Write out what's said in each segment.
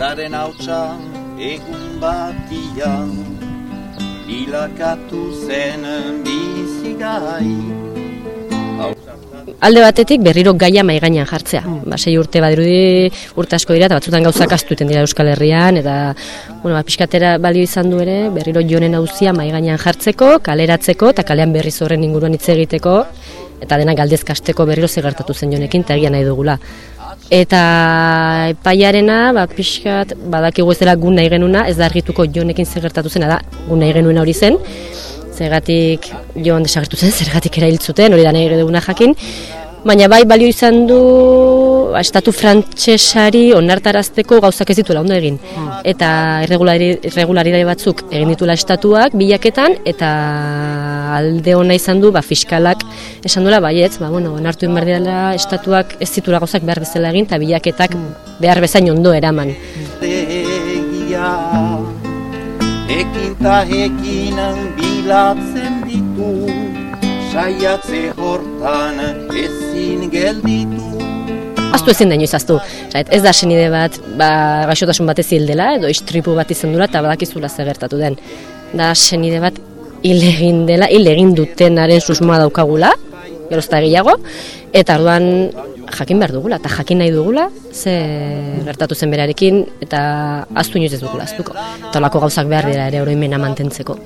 Zaren hautsa egun batian Bilakatu zen bizigai alde batetik berriro gaia mai gainean jartzea. Ba, sei urte badirudi urte asko dira eta batzutan gauzak astuten dira Euskal Herrian eta bueno, ba, pixkatera balio izan du ere berriro jonen auzia mai gainean jartzeko, kaleratzeko eta kalean berriz horren inguruan hitz egiteko eta dena galdezkasteko berriro ze gertatu zen jonekin eta egia nahi dugula. Eta epaiarena, ba, pixkat, badakigu ez dela gun nahi genuna, ez da argituko jonekin zer gertatu zena da, gun nahi genuena hori zen, zergatik joan desagertu zen, zergatik erailtzuten, hori da nahi duguna jakin, baina bai balio izan du ba, estatu frantsesari onartarazteko gauzak ez dituela ondo egin. Eta irregularidade batzuk egin dituela estatuak bilaketan eta alde ona izan du ba, fiskalak esan duela baietz, ba, bueno, onartu behar dela estatuak ez zituela gauzak behar bezala egin eta bilaketak behar bezain ondo eraman. Ekinta ekinan bilatzen ditu Saiatze hortan ezin gelditu Aztu ezin da inoiz aztu. Zait, ez da senide bat, ba, gaixotasun bat ez hildela, edo istripu bat izan dula, eta badakizula zer gertatu den. Da senide bat hil egin dela, hil egin dutenaren susmoa daukagula, gerozta gehiago, eta orduan jakin behar dugula, eta jakin nahi dugula, ze gertatu zen berarekin, eta aztu inoiz ez dugula aztuko. Eta olako gauzak behar dira ere oroimena mantentzeko.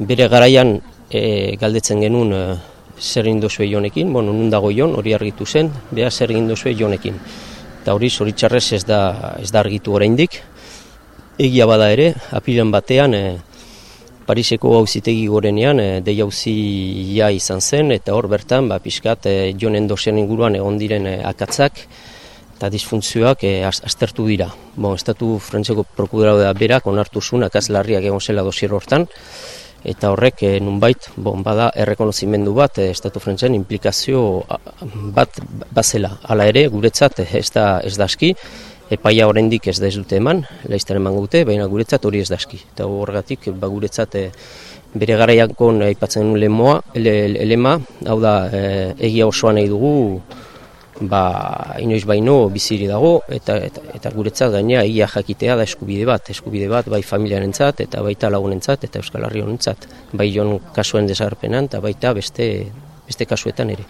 Bere garaian e, galdetzen genuen e, zer egin dozue jonekin, bueno, nun dago jon, hori argitu zen, beha zer egin dozue jonekin. Eta hori zoritxarrez ez da, ez da argitu oraindik. Egia bada ere, apilen batean, e, Pariseko gauzitegi gorenean, e, dei gauzia izan zen, eta hor bertan, ba, pixkat, e, jonen dozean inguruan egon diren e, akatzak, eta disfuntzioak e, az- aztertu dira. Bon, estatu frantzeko prokuradora berak onartu zuen akaz larriak egon zela dosier hortan, eta horrek e, nunbait bon, bada errekonozimendu bat e, estatu frantzen implikazio bat bazela. Hala ere, guretzat e, ez da, ez da aski, epaia oraindik ez da ez dute eman, laiztaren eman gute, baina guretzat hori ez da aski. Eta horregatik, ba, guretzat e, bere garaiakon aipatzen lemoa, ele, elema, hau da, e, egia osoa nahi dugu, ba, inoiz baino biziri dago, eta, eta, eta guretzat gainea egia jakitea da eskubide bat, eskubide bat bai familiarentzat eta baita lagunentzat eta Euskal Herri honentzat, bai jon kasuen desarpenan eta baita beste, beste kasuetan ere.